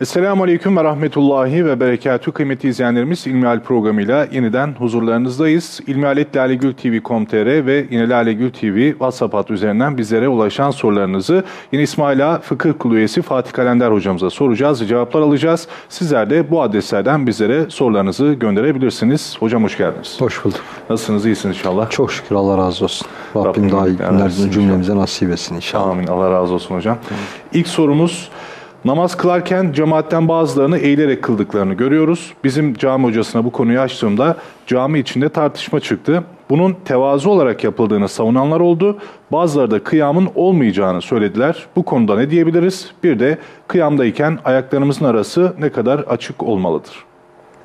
Esselamu Aleyküm ve Rahmetullahi ve Berekatü kıymetli izleyenlerimiz İlmihal programıyla yeniden huzurlarınızdayız. İlmihaletlalegültv.com.tr ve yine Lalegül TV WhatsApp hattı üzerinden bizlere ulaşan sorularınızı yine İsmaila Fıkıh Kulu üyesi Fatih Kalender hocamıza soracağız, cevaplar alacağız. Sizler de bu adreslerden bizlere sorularınızı gönderebilirsiniz. Hocam hoş geldiniz. Hoş bulduk. Nasılsınız, iyisiniz inşallah? Çok şükür Allah razı olsun. Rabbim, Rabbim daha iyi günler cümlemize nasip etsin inşallah. Amin. Allah razı olsun hocam. İlk sorumuz namaz kılarken cemaatten bazılarını eğilerek kıldıklarını görüyoruz. Bizim cami hocasına bu konuyu açtığımda cami içinde tartışma çıktı. Bunun tevazu olarak yapıldığını savunanlar oldu. Bazıları da kıyamın olmayacağını söylediler. Bu konuda ne diyebiliriz? Bir de kıyamdayken ayaklarımızın arası ne kadar açık olmalıdır?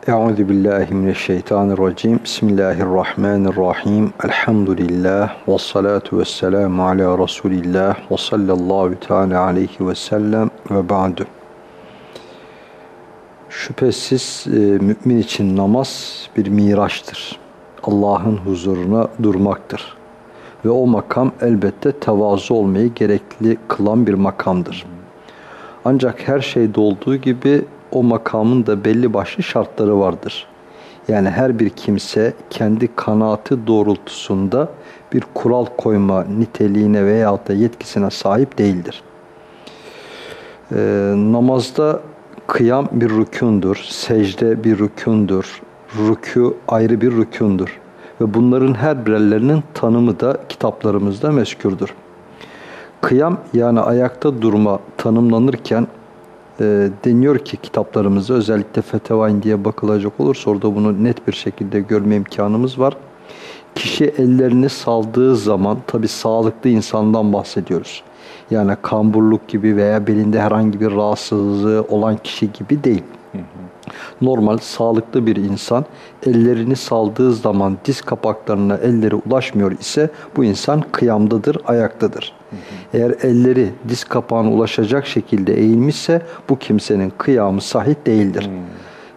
Euzu billahi mineşşeytanirracim. Bismillahirrahmanirrahim. Elhamdülillah ve salatu vesselamu ala Resulillah ve sallallahu teala aleyhi ve sellem ve ba'du. Şüphesiz e, mümin için namaz bir miraçtır. Allah'ın huzuruna durmaktır. Ve o makam elbette tevazu olmayı gerekli kılan bir makamdır. Ancak her şeyde olduğu gibi o makamın da belli başlı şartları vardır. Yani her bir kimse kendi kanaati doğrultusunda bir kural koyma niteliğine veya da yetkisine sahip değildir. Ee, namazda kıyam bir rükundur, secde bir rükundur, rükû ayrı bir rükundur. Ve bunların her birerlerinin tanımı da kitaplarımızda meskürdür. Kıyam yani ayakta durma tanımlanırken e, deniyor ki kitaplarımızda özellikle Fetevain diye bakılacak olursa orada bunu net bir şekilde görme imkanımız var. Kişi ellerini saldığı zaman tabi sağlıklı insandan bahsediyoruz. Yani kamburluk gibi veya belinde herhangi bir rahatsızlığı olan kişi gibi değil. Normal, sağlıklı bir insan ellerini saldığı zaman diz kapaklarına elleri ulaşmıyor ise bu insan kıyamdadır, ayaktadır. Eğer elleri diz kapağına ulaşacak şekilde eğilmişse bu kimsenin kıyamı sahih değildir.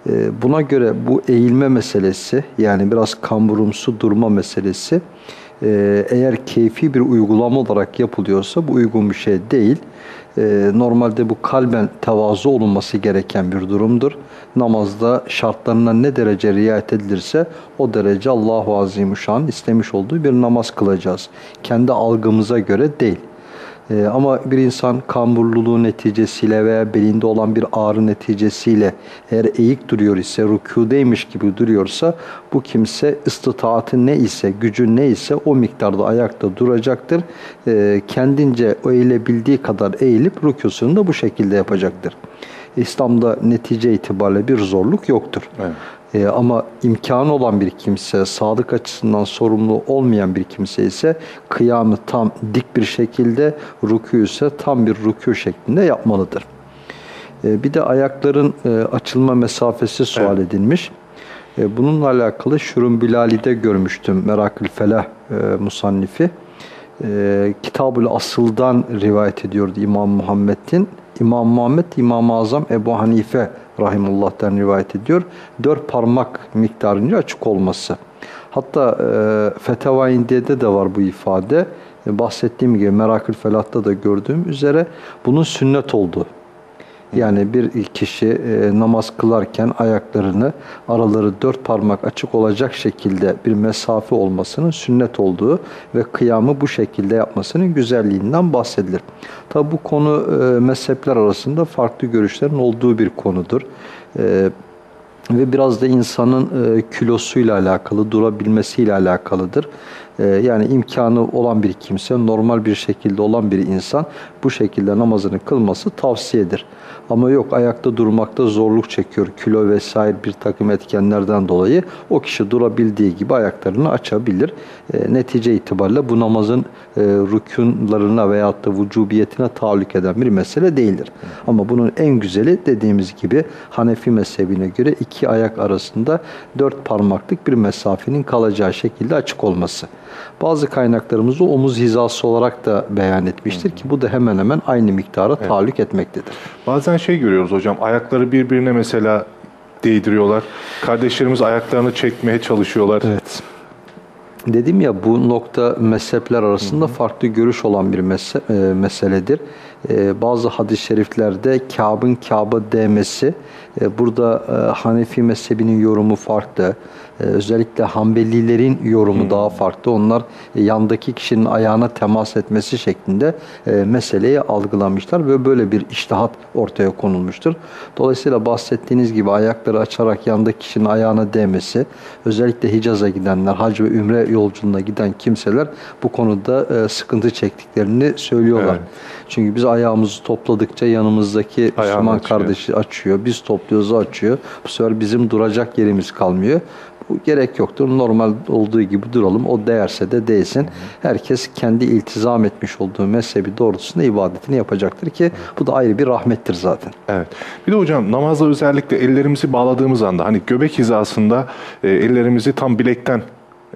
Ee, buna göre bu eğilme meselesi yani biraz kamburumsu durma meselesi e, eğer keyfi bir uygulama olarak yapılıyorsa bu uygun bir şey değil. Ee, normalde bu kalben tevazu olunması gereken bir durumdur. Namazda şartlarına ne derece riayet edilirse o derece Allahu Azimuşşan istemiş olduğu bir namaz kılacağız. Kendi algımıza göre değil. Ee, ama bir insan kamburluluğu neticesiyle veya belinde olan bir ağrı neticesiyle eğer eğik duruyor ise, rükûdeymiş gibi duruyorsa bu kimse istitatı ne ise, gücü ne ise o miktarda ayakta duracaktır. Ee, kendince eğilebildiği kadar eğilip rükûsunu da bu şekilde yapacaktır. İslam'da netice itibariyle bir zorluk yoktur. Evet. Ee, ama imkanı olan bir kimse, sağlık açısından sorumlu olmayan bir kimse ise kıyamı tam dik bir şekilde, rükû ise tam bir rükû şeklinde yapmalıdır. Ee, bir de ayakların e, açılma mesafesi sual Evet. edilmiş. E, bununla alakalı Şurun Bilali'de görmüştüm Merakül Felah e, musannifi. E, Kitabül Asıl'dan rivayet ediyordu İmam Muhammed'in. İmam Muhammed, İmam-ı Azam Ebu Hanife Rahimullah'tan rivayet ediyor. Dört parmak miktarınca açık olması. Hatta e, Fetevainde'de de var bu ifade. E, bahsettiğim gibi Merakül Felah'ta da gördüğüm üzere bunun sünnet olduğu. Yani bir kişi e, namaz kılarken ayaklarını araları dört parmak açık olacak şekilde bir mesafe olmasının sünnet olduğu ve kıyamı bu şekilde yapmasının güzelliğinden bahsedilir. Tabi bu konu e, mezhepler arasında farklı görüşlerin olduğu bir konudur. E, ve biraz da insanın kilosuyla alakalı, durabilmesiyle alakalıdır. E, yani imkanı olan bir kimse, normal bir şekilde olan bir insan bu şekilde namazını kılması tavsiyedir. Ama yok ayakta durmakta zorluk çekiyor, kilo vesaire bir takım etkenlerden dolayı o kişi durabildiği gibi ayaklarını açabilir. E, netice itibariyle bu namazın e, rükunlarına veyahut da vücubiyetine tahallük eden bir mesele değildir. Ama bunun en güzeli dediğimiz gibi Hanefi mezhebine göre iki ayak arasında dört parmaklık bir mesafenin kalacağı şekilde açık olması. Bazı kaynaklarımızda omuz hizası olarak da beyan etmiştir ki bu da hemen hemen aynı miktara tahallük etmektedir. Bazen şey görüyoruz hocam, ayakları birbirine mesela değdiriyorlar. Kardeşlerimiz ayaklarını çekmeye çalışıyorlar. Evet. Dedim ya bu nokta mezhepler arasında farklı görüş olan bir mese- e, meseledir. E, bazı hadis-i şeriflerde Kâb'ın Kâb'a değmesi, e, burada e, Hanefi mezhebinin yorumu farklı. E, özellikle Hanbelilerin yorumu daha farklı. Onlar e, yandaki kişinin ayağına temas etmesi şeklinde e, meseleyi algılamışlar ve böyle bir iştihat ortaya konulmuştur. Dolayısıyla bahsettiğiniz gibi ayakları açarak yandaki kişinin ayağına değmesi, özellikle Hicaz'a gidenler, hac ve ümre yolculuğuna giden kimseler bu konuda e, sıkıntı çektiklerini söylüyorlar. Evet. Çünkü biz ayağımızı topladıkça yanımızdaki Ayağını Müslüman açıyor. kardeşi açıyor. Biz topluyoruz açıyor. Bu sefer bizim duracak yerimiz kalmıyor. Bu gerek yoktur. Normal olduğu gibi duralım. O değerse de değsin. Herkes kendi iltizam etmiş olduğu mezhebi doğrultusunda ibadetini yapacaktır ki bu da ayrı bir rahmettir zaten. Evet. Bir de hocam namazda özellikle ellerimizi bağladığımız anda hani göbek hizasında e, ellerimizi tam bilekten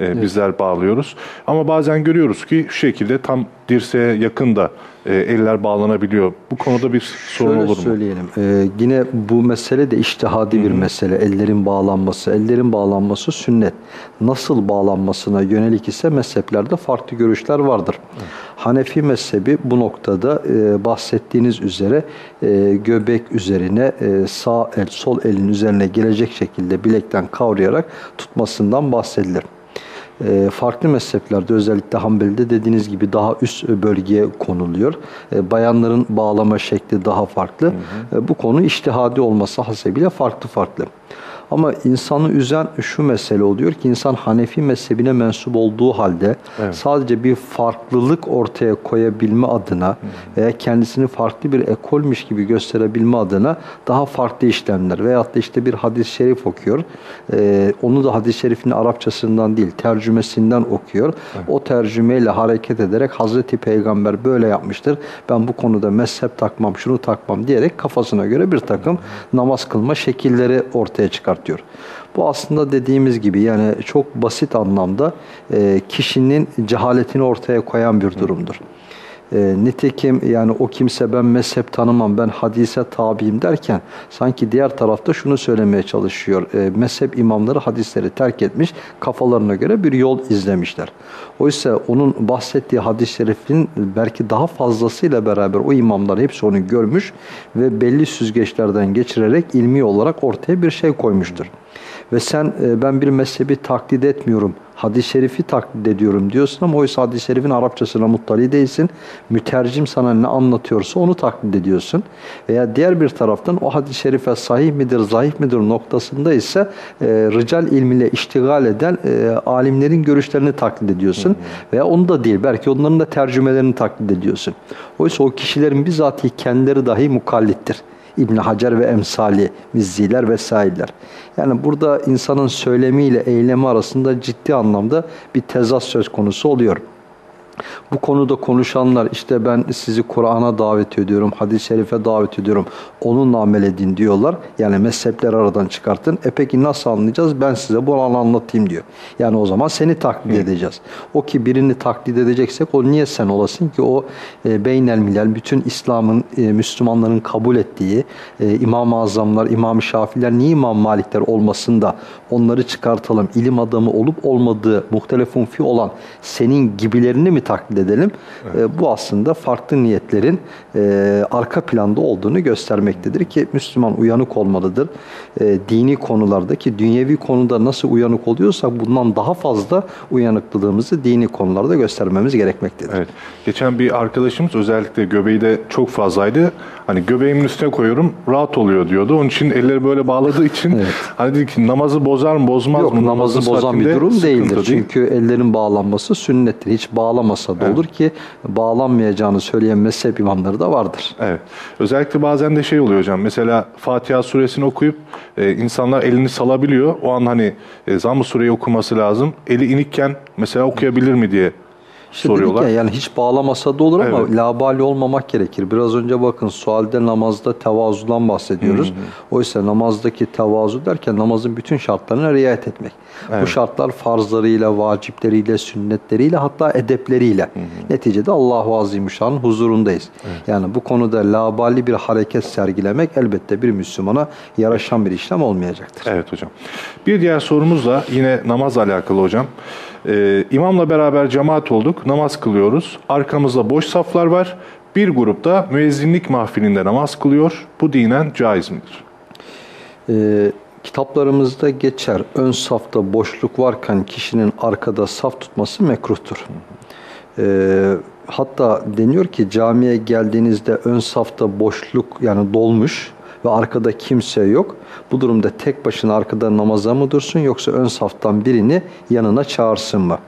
e, bizler bağlıyoruz. Ama bazen görüyoruz ki şu şekilde tam dirseğe yakın da e, eller bağlanabiliyor. Bu konuda bir sorun Şöyle olur mu? söyleyelim. Ee, yine bu mesele de iştihadi bir mesele. Ellerin bağlanması. Ellerin bağlanması sünnet. Nasıl bağlanmasına yönelik ise mezheplerde farklı görüşler vardır. Hanefi mezhebi bu noktada e, bahsettiğiniz üzere e, göbek üzerine e, sağ el sol elin üzerine gelecek şekilde bilekten kavrayarak tutmasından bahsedilir. E, farklı mezheplerde özellikle Hanbeli'de dediğiniz gibi daha üst bölgeye konuluyor. E, bayanların bağlama şekli daha farklı. E, bu konu iştihadi olması hasebiyle farklı farklı. Ama insanı üzen şu mesele oluyor ki insan Hanefi mezhebine mensup olduğu halde Evet. sadece bir farklılık ortaya koyabilme adına veya kendisini farklı bir ekolmiş gibi gösterebilme adına daha farklı işlemler veyahut da işte bir hadis-i şerif okuyor. Ee, onu da hadis-i şerifin Arapçasından değil tercümesinden okuyor. O tercümeyle hareket ederek Hazreti Peygamber böyle yapmıştır. Ben bu konuda mezhep takmam, şunu takmam diyerek kafasına göre bir takım namaz kılma şekilleri ortaya çıkartıyor. Bu aslında dediğimiz gibi yani çok basit anlamda e, kişinin cehaletini ortaya koyan bir durumdur. E, nitekim yani o kimse ben mezhep tanımam, ben hadise tabiyim derken sanki diğer tarafta şunu söylemeye çalışıyor. E, mezhep imamları hadisleri terk etmiş, kafalarına göre bir yol izlemişler. Oysa onun bahsettiği hadis-i şerifin belki daha fazlasıyla beraber o imamlar hepsi onu görmüş ve belli süzgeçlerden geçirerek ilmi olarak ortaya bir şey koymuştur. Ve sen e, ben bir mezhebi taklit etmiyorum, hadis-i şerifi taklit ediyorum diyorsun ama oysa hadis-i şerifin Arapçasına muttali değilsin. Mütercim sana ne anlatıyorsa onu taklit ediyorsun. Veya diğer bir taraftan o hadis-i şerife sahih midir, zayıf midir noktasında ise e, rical ilmiyle iştigal eden e, alimlerin görüşlerini taklit ediyorsun. Veya onu da değil, belki onların da tercümelerini taklit ediyorsun. Oysa o kişilerin bizatihi kendileri dahi mukallittir. İbn Hacer ve emsali, mizziler vesaireler. Yani burada insanın söylemiyle eylemi arasında ciddi anlamda bir tezat söz konusu oluyor. Bu konuda konuşanlar işte ben sizi Kur'an'a davet ediyorum, hadis-i şerife davet ediyorum, onunla amel edin diyorlar. Yani mezhepleri aradan çıkartın. E peki nasıl anlayacağız? Ben size bunu anlatayım diyor. Yani o zaman seni taklit edeceğiz. O ki birini taklit edeceksek o niye sen olasın ki o e, beynel milal, bütün İslam'ın, e, Müslümanların kabul ettiği e, İmam-ı Azamlar, İmam-ı Şafiler niye İmam Malikler olmasın da onları çıkartalım. İlim adamı olup olmadığı muhtelefun fi olan senin gibilerini mi taklit edelim? E, bu aslında farklı niyetlerin e, arka planda olduğunu göstermektedir ki Müslüman uyanık olmalıdır. E, dini konulardaki dünyevi konuda nasıl uyanık oluyorsak bundan daha fazla uyanıklılığımızı dini konularda göstermemiz gerekmektedir. Evet. Geçen bir arkadaşımız özellikle göbeği de çok fazlaydı. Hani göbeğimin üstüne koyuyorum rahat oluyor diyordu. Onun için elleri böyle bağladığı için hani dedi ki namazı bozar mı bozmaz Yok mı? namazı Namazın bozan bir durum değildir. değil. Çünkü ellerin bağlanması sünnettir. Hiç bağlamasa da olur ki bağlanmayacağını söyleyen mezhep imamları da vardır. Evet. Özellikle bazen de şey oluyor hocam. Mesela Fatiha suresini okuyup e, insanlar elini salabiliyor. O an hani e, zamm-ı sureyi okuması lazım. Eli inikken mesela okuyabilir mi diye İşte soruyorlar. ya, yani hiç bağlamasa da olur ama Evet. labali olmamak gerekir. Biraz önce bakın sualde namazda tevazudan bahsediyoruz. Oysa namazdaki tevazu derken namazın bütün şartlarına riayet etmek. Bu şartlar farzlarıyla, vacipleriyle, sünnetleriyle hatta edepleriyle. Neticede Allahu Azimüşşan'ın huzurundayız. Yani bu konuda labali bir hareket sergilemek elbette bir Müslümana yaraşan bir işlem olmayacaktır. Evet hocam. Bir diğer sorumuz da yine namazla alakalı hocam. Ee, imamla beraber cemaat olduk, namaz kılıyoruz. Arkamızda boş saflar var. Bir grupta müezzinlik mahfilinde namaz kılıyor. Bu dinen caiz midir? Ee, kitaplarımızda geçer. Ön safta boşluk varken kişinin arkada saf tutması mekruhtur. Ee, hatta deniyor ki camiye geldiğinizde ön safta boşluk yani dolmuş ve arkada kimse yok. Bu durumda tek başına arkada namaza mı dursun yoksa ön saftan birini yanına çağırsın mı?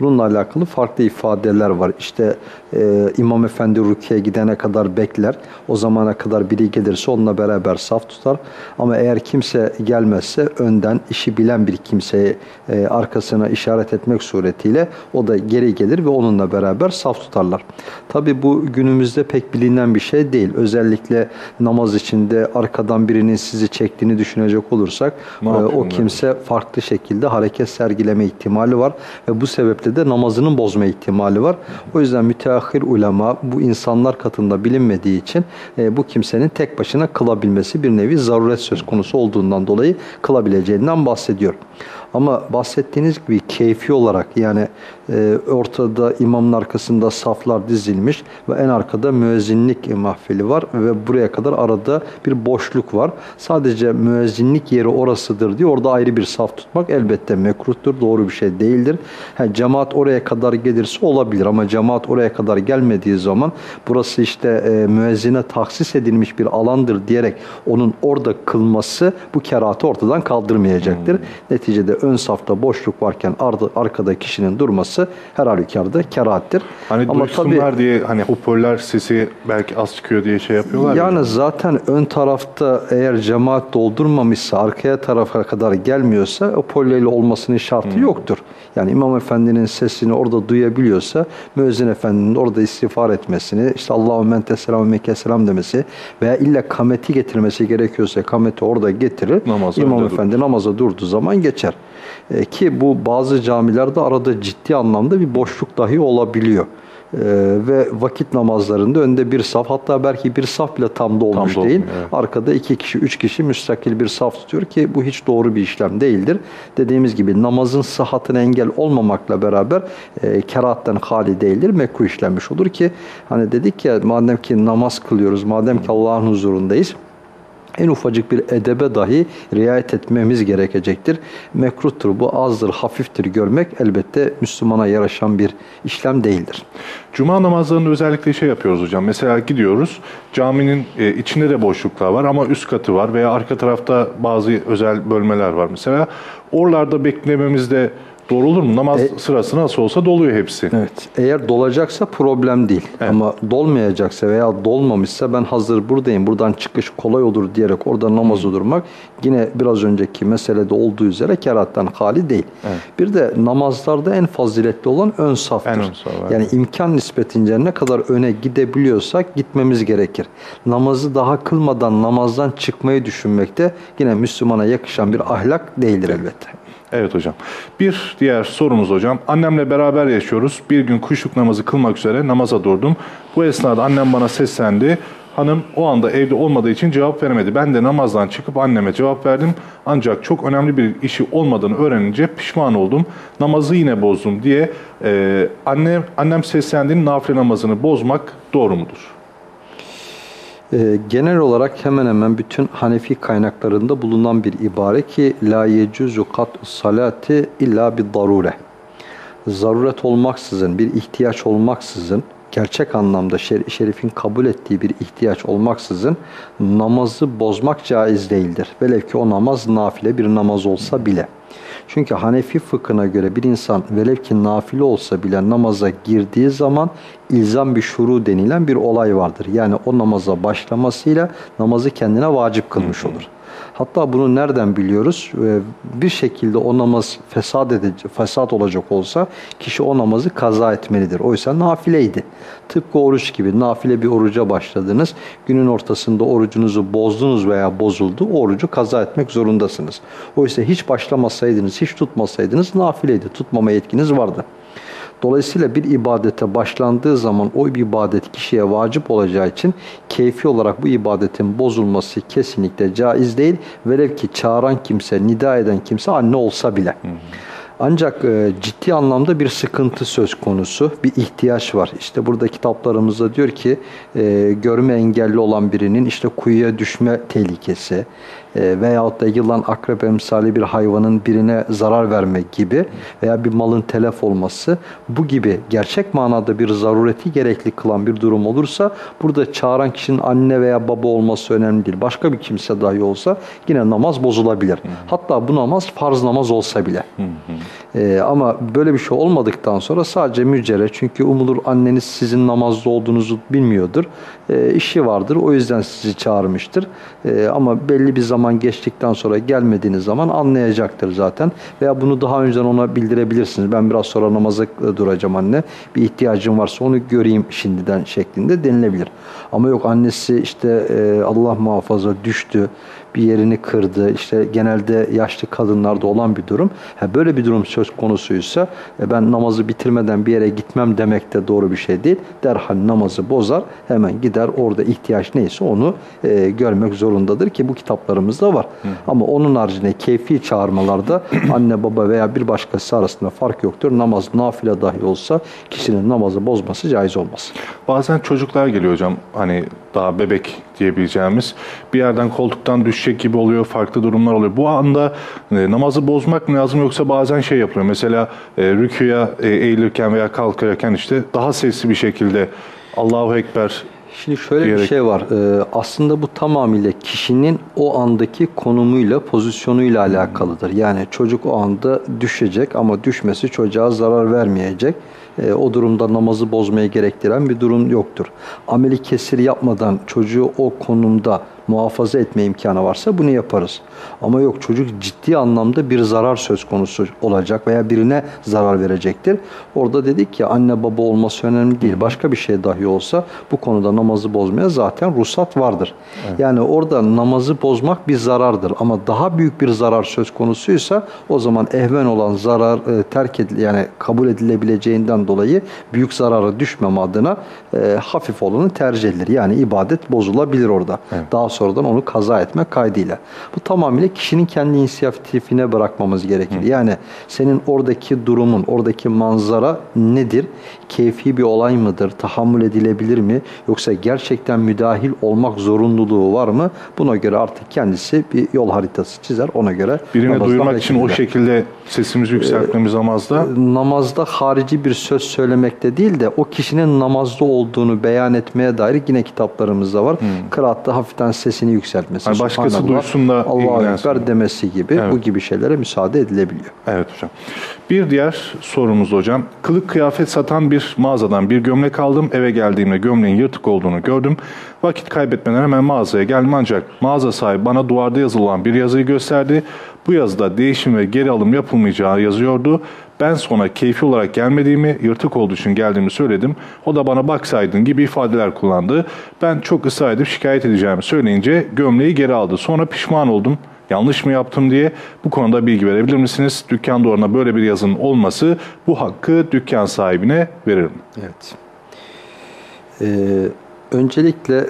Bununla alakalı farklı ifadeler var. İşte e, İmam Efendi rüküye gidene kadar bekler. O zamana kadar biri gelirse onunla beraber saf tutar. Ama eğer kimse gelmezse önden işi bilen bir kimseye e, arkasına işaret etmek suretiyle o da geri gelir ve onunla beraber saf tutarlar. Tabi bu günümüzde pek bilinen bir şey değil. Özellikle namaz içinde arkadan birinin sizi çektiğini düşünecek olursak e, o kimse farklı şekilde hareket sergileme ihtimali var ve bu sebeple de namazının bozma ihtimali var. O yüzden müteahhir ulema bu insanlar katında bilinmediği için e, bu kimsenin tek başına kılabilmesi bir nevi zaruret söz konusu olduğundan dolayı kılabileceğinden bahsediyor. Ama bahsettiğiniz gibi keyfi olarak yani e, ortada imamın arkasında saflar dizilmiş ve en arkada müezzinlik mahfili var ve buraya kadar arada bir boşluk var. Sadece müezzinlik yeri orasıdır diye orada ayrı bir saf tutmak elbette mekruhtur, doğru bir şey değildir. Ha, cemaat oraya kadar gelirse olabilir ama cemaat oraya kadar gelmediği zaman burası işte e, müezzine tahsis edilmiş bir alandır diyerek onun orada kılması bu kerahatı ortadan kaldırmayacaktır. Neticede ön safta boşluk varken ardı, arkada kişinin durması her halükarda kerahattir. Hani Ama duysunlar diye hani hoparlör sesi belki az çıkıyor diye şey yapıyorlar. ya. Yani zaten ön tarafta eğer cemaat doldurmamışsa, arkaya tarafa kadar gelmiyorsa o polleyle olmasının şartı yoktur. Yani İmam Efendi'nin sesini orada duyabiliyorsa müezzin Efendi'nin orada istiğfar etmesini, işte Allahu men tesselam ve selam demesi veya illa kameti getirmesi gerekiyorsa kameti orada getirir. Namazı İmam Efendi namaza durduğu zaman geçer. E, ki bu bazı camilerde arada ciddi anlamda bir boşluk dahi olabiliyor. Ee, ve vakit namazlarında önde bir saf hatta belki bir saf bile tam dolmuş dolmuyor, değil. evet. Arkada iki kişi, üç kişi müstakil bir saf tutuyor ki bu hiç doğru bir işlem değildir. Dediğimiz gibi namazın sıhhatine engel olmamakla beraber e, kerahatten hali değildir. Mekruh işlenmiş olur ki hani dedik ya madem ki namaz kılıyoruz, madem ki Allah'ın huzurundayız en ufacık bir edebe dahi riayet etmemiz gerekecektir. Mekruhtur, bu azdır, hafiftir görmek elbette Müslümana yaraşan bir işlem değildir. Cuma namazlarında özellikle şey yapıyoruz hocam. Mesela gidiyoruz caminin e, içinde de boşluklar var ama üst katı var veya arka tarafta bazı özel bölmeler var. Mesela oralarda beklememizde doğru olur mu? Namaz E- sırası nasıl olsa doluyor hepsi. Evet. Eğer dolacaksa problem değil. Ama dolmayacaksa veya dolmamışsa ben hazır buradayım, buradan çıkış kolay olur diyerek orada namazı durmak yine biraz önceki meselede olduğu üzere kerahattan hali değil. Bir de namazlarda en faziletli olan ön saftır. En ön saf, evet. Yani imkan nispetince ne kadar öne gidebiliyorsak gitmemiz gerekir. Namazı daha kılmadan namazdan çıkmayı düşünmekte yine Müslümana yakışan bir ahlak değildir elbette. Evet hocam. Bir diğer sorumuz hocam. Annemle beraber yaşıyoruz. Bir gün kuşluk namazı kılmak üzere namaza durdum. Bu esnada annem bana seslendi. Hanım o anda evde olmadığı için cevap veremedi. Ben de namazdan çıkıp anneme cevap verdim. Ancak çok önemli bir işi olmadığını öğrenince pişman oldum. Namazı yine bozdum diye e, annem, annem seslendiğinde nafile namazını bozmak doğru mudur? Ee, genel olarak hemen hemen bütün Hanefi kaynaklarında bulunan bir ibare ki la yecuzu kat salati illa bir darure. Zaruret olmaksızın, bir ihtiyaç olmaksızın, gerçek anlamda şer- şerifin kabul ettiği bir ihtiyaç olmaksızın namazı bozmak caiz değildir. Velev ki o namaz nafile bir namaz olsa bile. Çünkü Hanefi fıkhına göre bir insan velev ki nafile olsa bile namaza girdiği zaman ilzam bir şuru denilen bir olay vardır. Yani o namaza başlamasıyla namazı kendine vacip kılmış olur. Hatta bunu nereden biliyoruz? Bir şekilde o namaz fesat edecek, fesat olacak olsa kişi o namazı kaza etmelidir. Oysa nafileydi. Tıpkı oruç gibi nafile bir oruca başladınız. Günün ortasında orucunuzu bozdunuz veya bozuldu. Orucu kaza etmek zorundasınız. Oysa hiç başlamasaydınız, hiç tutmasaydınız nafileydi. Tutmama yetkiniz vardı. Dolayısıyla bir ibadete başlandığı zaman o ibadet kişiye vacip olacağı için keyfi olarak bu ibadetin bozulması kesinlikle caiz değil. Velev ki çağıran kimse, nida eden kimse anne olsa bile. Ancak e, ciddi anlamda bir sıkıntı söz konusu, bir ihtiyaç var. İşte burada kitaplarımızda diyor ki e, görme engelli olan birinin işte kuyuya düşme tehlikesi e, veyahut da yılan, akrep emsali bir hayvanın birine zarar vermek gibi veya bir malın telef olması bu gibi gerçek manada bir zarureti gerekli kılan bir durum olursa burada çağıran kişinin anne veya baba olması önemli değil. Başka bir kimse dahi olsa yine namaz bozulabilir. Hatta bu namaz farz namaz olsa bile. Ee, ama böyle bir şey olmadıktan sonra sadece mücerre çünkü umulur anneniz sizin namazda olduğunuzu bilmiyordur. Ee, işi vardır o yüzden sizi çağırmıştır. Ee, ama belli bir zaman geçtikten sonra gelmediğiniz zaman anlayacaktır zaten. Veya bunu daha önceden ona bildirebilirsiniz. Ben biraz sonra namaza duracağım anne. Bir ihtiyacım varsa onu göreyim şimdiden şeklinde denilebilir. Ama yok annesi işte e, Allah muhafaza düştü bir yerini kırdı. İşte genelde yaşlı kadınlarda olan bir durum. Ha, böyle bir durum söz konusuysa e, ben namazı bitirmeden bir yere gitmem demek de doğru bir şey değil. Derhal namazı bozar. Hemen gider orada ihtiyaç neyse onu e, görmek zorundadır ki bu kitaplarımızda var. Ama onun haricinde keyfi çağırmalarda anne baba veya bir başkası arasında fark yoktur. Namaz nafile dahi olsa kişinin namazı bozması caiz olmaz. Bazen çocuklar geliyor hocam hani daha bebek diyebileceğimiz bir yerden koltuktan düşecek gibi oluyor farklı durumlar oluyor. Bu anda e, namazı bozmak mı lazım yoksa bazen şey yapılıyor mesela e, rüküya e, eğilirken veya kalkarken işte daha sesli bir şekilde Allahu Ekber Şimdi şöyle bir diyerek- şey var. Ee, aslında bu tamamıyla kişinin o andaki konumuyla, pozisyonuyla alakalıdır. Yani çocuk o anda düşecek ama düşmesi çocuğa zarar vermeyecek. Ee, o durumda namazı bozmaya gerektiren bir durum yoktur. Ameli kesir yapmadan çocuğu o konumda muhafaza etme imkanı varsa bunu yaparız. Ama yok çocuk ciddi anlamda bir zarar söz konusu olacak veya birine zarar verecektir. Orada dedik ki anne baba olması önemli değil. Başka bir şey dahi olsa bu konuda namazı bozmaya zaten ruhsat vardır. Yani orada namazı bozmak bir zarardır ama daha büyük bir zarar söz konusuysa o zaman ehven olan zarar e, terk edil yani kabul edilebileceğinden dolayı büyük zarara düşmem adına e, hafif olanı tercih edilir. Yani ibadet bozulabilir orada. Daha sonradan onu kaza etmek kaydıyla. Bu tamamıyla kişinin kendi inisiyatifine bırakmamız gerekir. Yani senin oradaki durumun, oradaki manzara nedir? Keyfi bir olay mıdır? Tahammül edilebilir mi? Yoksa gerçekten müdahil olmak zorunluluğu var mı? Buna göre artık kendisi bir yol haritası çizer. Ona göre birine namazdan duyurmak için o şekilde sesimizi yükseltmemiz namazda namazda harici bir söz söylemekte değil de o kişinin namazda olduğunu beyan etmeye dair yine kitaplarımızda var. Kıraatta hafiften sesini yükseltmesi. Hani başkası duysun da ilgilensin. Ekber demesi gibi Evet. bu gibi şeylere müsaade edilebiliyor. Evet hocam. Bir diğer sorumuz hocam. Kılık kıyafet satan bir mağazadan bir gömlek aldım. Eve geldiğimde gömleğin yırtık olduğunu gördüm. Vakit kaybetmeden hemen mağazaya geldim ancak mağaza sahibi bana duvarda yazılan bir yazıyı gösterdi. Bu yazıda değişim ve geri alım yapılmayacağı yazıyordu. Ben sonra keyfi olarak gelmediğimi, yırtık olduğu için geldiğimi söyledim. O da bana baksaydın gibi ifadeler kullandı. Ben çok ısrar şikayet edeceğimi söyleyince gömleği geri aldı. Sonra pişman oldum yanlış mı yaptım diye bu konuda bilgi verebilir misiniz? Dükkan duvarına böyle bir yazının olması bu hakkı dükkan sahibine verir mi? Evet. Ee, öncelikle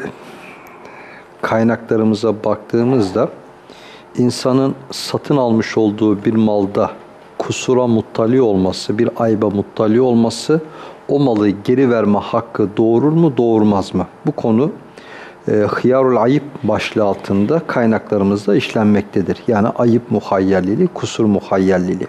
kaynaklarımıza baktığımızda insanın satın almış olduğu bir malda kusura muttali olması, bir ayba muttali olması o malı geri verme hakkı doğurur mu, doğurmaz mı? Bu konu e, hıyarul ayıp başlığı altında kaynaklarımızda işlenmektedir. Yani ayıp muhayyerliliği, kusur muhayyerliliği.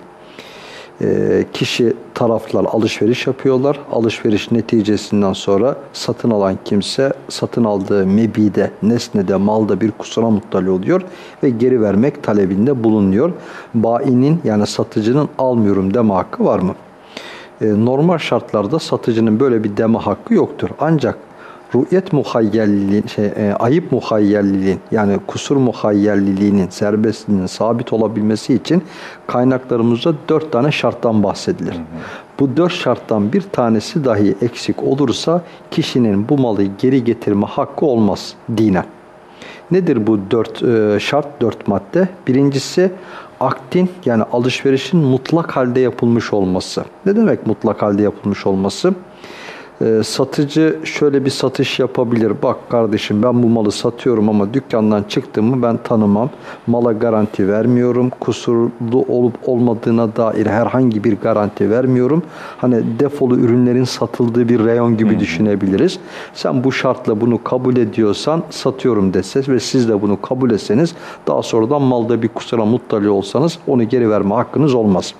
E, kişi taraflar alışveriş yapıyorlar. Alışveriş neticesinden sonra satın alan kimse satın aldığı mebide, nesnede, malda bir kusura muttali oluyor ve geri vermek talebinde bulunuyor. Bainin yani satıcının almıyorum deme hakkı var mı? E, normal şartlarda satıcının böyle bir deme hakkı yoktur. Ancak Ru'yet muhayyelliliğin, şey, e, ayıp muhayyelliliğin yani kusur muhayyelliliğinin, serbestliğinin sabit olabilmesi için kaynaklarımızda dört tane şarttan bahsedilir. Bu dört şarttan bir tanesi dahi eksik olursa kişinin bu malı geri getirme hakkı olmaz dinen. Nedir bu dört e, şart, dört madde? Birincisi aktin yani alışverişin mutlak halde yapılmış olması. Ne demek mutlak halde yapılmış olması? E, satıcı şöyle bir satış yapabilir. Bak kardeşim ben bu malı satıyorum ama dükkandan çıktığımı ben tanımam. Mala garanti vermiyorum. Kusurlu olup olmadığına dair herhangi bir garanti vermiyorum. Hani defolu ürünlerin satıldığı bir reyon gibi düşünebiliriz. Sen bu şartla bunu kabul ediyorsan satıyorum dese ve siz de bunu kabul etseniz daha sonradan malda bir kusura muttali olsanız onu geri verme hakkınız olmaz.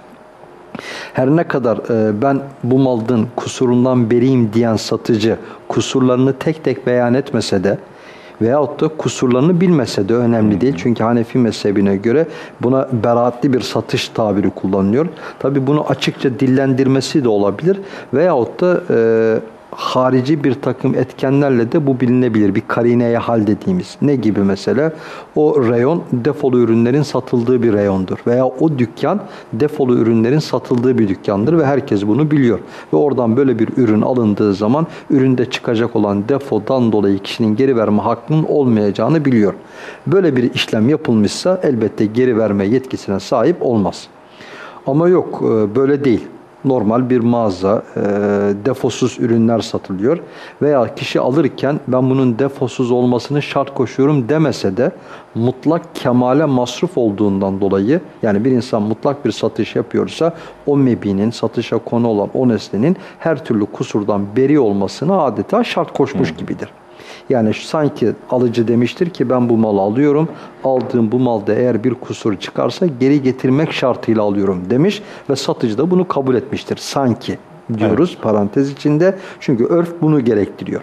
Her ne kadar e, ben bu malın kusurundan beriyim diyen satıcı kusurlarını tek tek beyan etmese de veyahut da kusurlarını bilmese de önemli değil. Çünkü Hanefi mezhebine göre buna beraatli bir satış tabiri kullanılıyor. Tabi bunu açıkça dillendirmesi de olabilir. Veyahut da e, harici bir takım etkenlerle de bu bilinebilir. Bir karineye hal dediğimiz. Ne gibi mesela? O reyon defolu ürünlerin satıldığı bir reyondur. Veya o dükkan defolu ürünlerin satıldığı bir dükkandır ve herkes bunu biliyor. Ve oradan böyle bir ürün alındığı zaman üründe çıkacak olan defodan dolayı kişinin geri verme hakkının olmayacağını biliyor. Böyle bir işlem yapılmışsa elbette geri verme yetkisine sahip olmaz. Ama yok e, böyle değil normal bir mağaza, e, defosuz ürünler satılıyor. Veya kişi alırken ben bunun defosuz olmasını şart koşuyorum demese de mutlak kemale masruf olduğundan dolayı yani bir insan mutlak bir satış yapıyorsa o mebinin satışa konu olan o nesnenin her türlü kusurdan beri olmasını adeta şart koşmuş hmm. gibidir. Yani sanki alıcı demiştir ki ben bu malı alıyorum. Aldığım bu malda eğer bir kusur çıkarsa geri getirmek şartıyla alıyorum demiş ve satıcı da bunu kabul etmiştir. Sanki diyoruz evet. parantez içinde. Çünkü örf bunu gerektiriyor.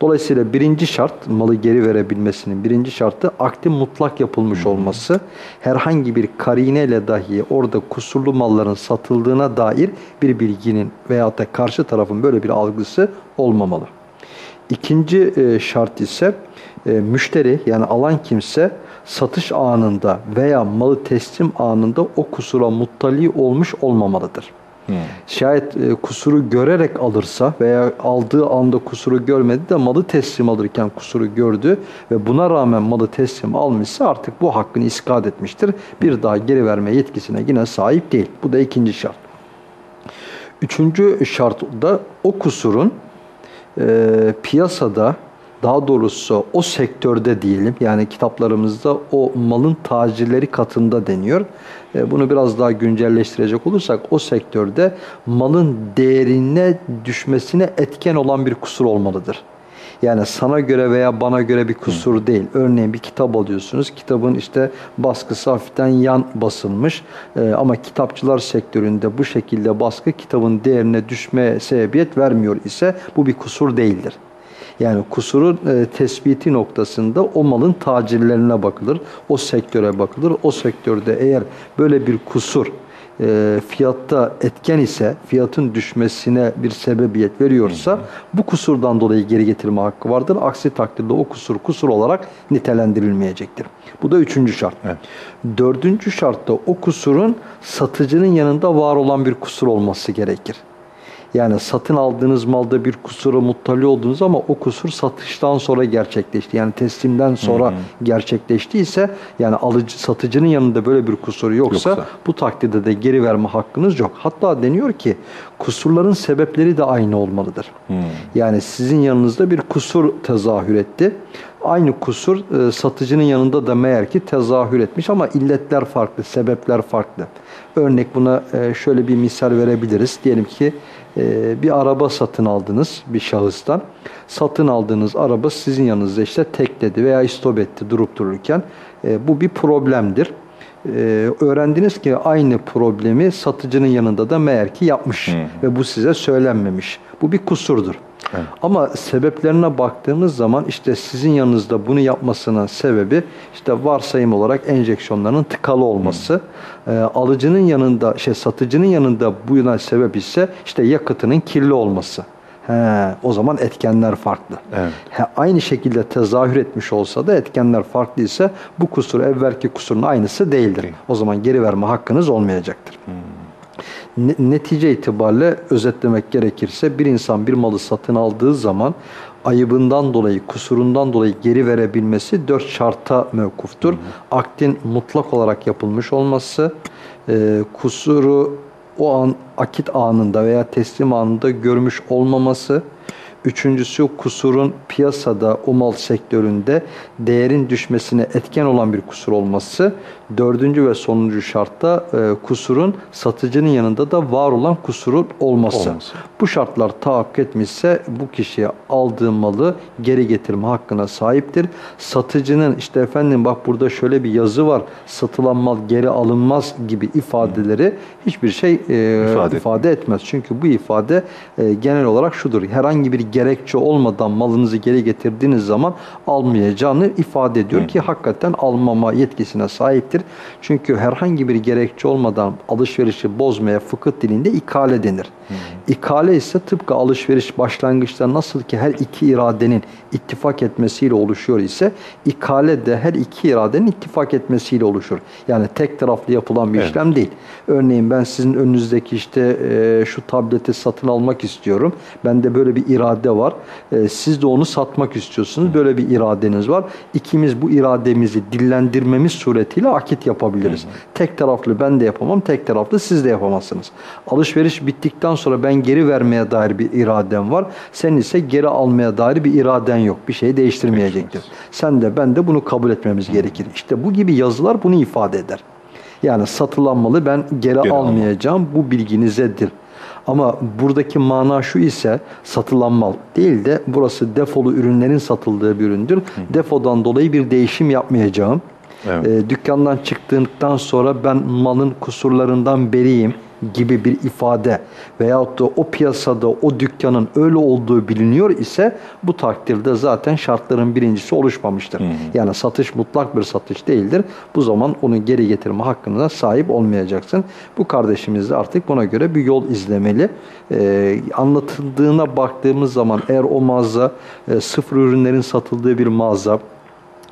Dolayısıyla birinci şart malı geri verebilmesinin birinci şartı aktin mutlak yapılmış olması. Herhangi bir karineyle dahi orada kusurlu malların satıldığına dair bir bilginin veyahut da karşı tarafın böyle bir algısı olmamalı. İkinci e, şart ise e, müşteri yani alan kimse satış anında veya malı teslim anında o kusura muttali olmuş olmamalıdır. Hmm. Şayet e, kusuru görerek alırsa veya aldığı anda kusuru görmedi de malı teslim alırken kusuru gördü ve buna rağmen malı teslim almışsa artık bu hakkını iskat etmiştir. Bir daha geri verme yetkisine yine sahip değil. Bu da ikinci şart. Üçüncü şart da o kusurun e, piyasada daha doğrusu o sektörde diyelim yani kitaplarımızda o malın tacirleri katında deniyor. E, bunu biraz daha güncelleştirecek olursak o sektörde malın değerine düşmesine etken olan bir kusur olmalıdır. Yani sana göre veya bana göre bir kusur değil. Örneğin bir kitap alıyorsunuz. Kitabın işte baskısı hafiften yan basılmış. Ee, ama kitapçılar sektöründe bu şekilde baskı kitabın değerine düşmeye sebebiyet vermiyor ise bu bir kusur değildir. Yani kusurun e, tespiti noktasında o malın tacirlerine bakılır, o sektöre bakılır. O sektörde eğer böyle bir kusur e, fiyatta etken ise, fiyatın düşmesine bir sebebiyet veriyorsa bu kusurdan dolayı geri getirme hakkı vardır. Aksi takdirde o kusur kusur olarak nitelendirilmeyecektir. Bu da üçüncü şart. Evet. Dördüncü şartta o kusurun satıcının yanında var olan bir kusur olması gerekir. Yani satın aldığınız malda bir kusura muttali oldunuz ama o kusur satıştan sonra gerçekleşti. Yani teslimden sonra hı hı. gerçekleştiyse yani alıcı satıcının yanında böyle bir kusur yoksa, yoksa bu takdirde de geri verme hakkınız yok. Hatta deniyor ki kusurların sebepleri de aynı olmalıdır. Hı. Yani sizin yanınızda bir kusur tezahür etti. Aynı kusur e, satıcının yanında da meğer ki tezahür etmiş ama illetler farklı, sebepler farklı. Örnek buna e, şöyle bir misal verebiliriz. Diyelim ki bir araba satın aldınız bir şahıstan. Satın aldığınız araba sizin yanınızda işte tekledi veya istop etti durup dururken. E, bu bir problemdir. Öğrendiniz ki aynı problemi satıcının yanında da meğer ki yapmış. Hı hı. Ve bu size söylenmemiş. Bu bir kusurdur. Evet. Ama sebeplerine baktığımız zaman işte sizin yanınızda bunu yapmasının sebebi işte varsayım olarak enjeksiyonların tıkalı olması. Hmm. E, alıcının yanında şey satıcının yanında buna sebep ise işte yakıtının kirli olması. He, o zaman etkenler farklı. Evet. He, aynı şekilde tezahür etmiş olsa da etkenler farklıysa bu kusur evvelki kusurun aynısı değildir. Değil. O zaman geri verme hakkınız olmayacaktır. Ne- netice itibariyle özetlemek gerekirse bir insan bir malı satın aldığı zaman ayıbından dolayı, kusurundan dolayı geri verebilmesi dört şarta mevkuftur. Akdin mutlak olarak yapılmış olması, e, kusuru o an akit anında veya teslim anında görmüş olmaması, Üçüncüsü kusurun piyasada, o mal sektöründe değerin düşmesine etken olan bir kusur olması. Dördüncü ve sonuncu şartta e, kusurun satıcının yanında da var olan kusurun olması. Olması. Bu şartlar tahakkuk etmişse bu kişiye aldığı malı geri getirme hakkına sahiptir. Satıcının işte efendim bak burada şöyle bir yazı var satılan mal geri alınmaz gibi ifadeleri hiçbir şey e, İfade ifade, etmez. Çünkü bu ifade e, genel olarak şudur. Herhangi bir gerekçe olmadan malınızı geri getirdiğiniz zaman almayacağını ifade ediyor ki hakikaten almama yetkisine sahiptir. Çünkü herhangi bir gerekçe olmadan alışverişi bozmaya fıkıh dilinde ikale denir. İkale ise tıpkı alışveriş başlangıçta nasıl ki her iki iradenin ittifak etmesiyle oluşuyor ise ikale de her iki iradenin ittifak etmesiyle oluşur. Yani tek taraflı yapılan bir Evet. işlem değil. Örneğin ben sizin önünüzdeki işte e, şu tableti satın almak istiyorum. Bende böyle bir irade var. E, siz de onu satmak istiyorsunuz. Böyle bir iradeniz var. İkimiz bu irademizi dillendirmemiz suretiyle akit yapabiliriz. Tek taraflı ben de yapamam, tek taraflı siz de yapamazsınız. Alışveriş bittikten sonra ben geri vermeye dair bir iradem var. Senin ise geri almaya dair bir iraden yok. Bir şey değiştirmeyecektir. Sen de ben de bunu kabul etmemiz gerekir. İşte bu gibi yazılar bunu ifade eder. Yani satılan malı ben geri, Geri almayacağım. Bu bilginizedir. Ama buradaki mana şu ise satılan mal değil de burası defolu ürünlerin satıldığı bir üründür. Defodan dolayı bir değişim yapmayacağım. Evet. Ee, dükkandan çıktıktan sonra ben malın kusurlarından beriyim gibi bir ifade veyahut da o piyasada o dükkanın öyle olduğu biliniyor ise bu takdirde zaten şartların birincisi oluşmamıştır. Yani satış mutlak bir satış değildir. Bu zaman onu geri getirme hakkına sahip olmayacaksın. Bu kardeşimiz de artık buna göre bir yol izlemeli. Ee, anlatıldığına baktığımız zaman eğer o mağaza e, sıfır ürünlerin satıldığı bir mağaza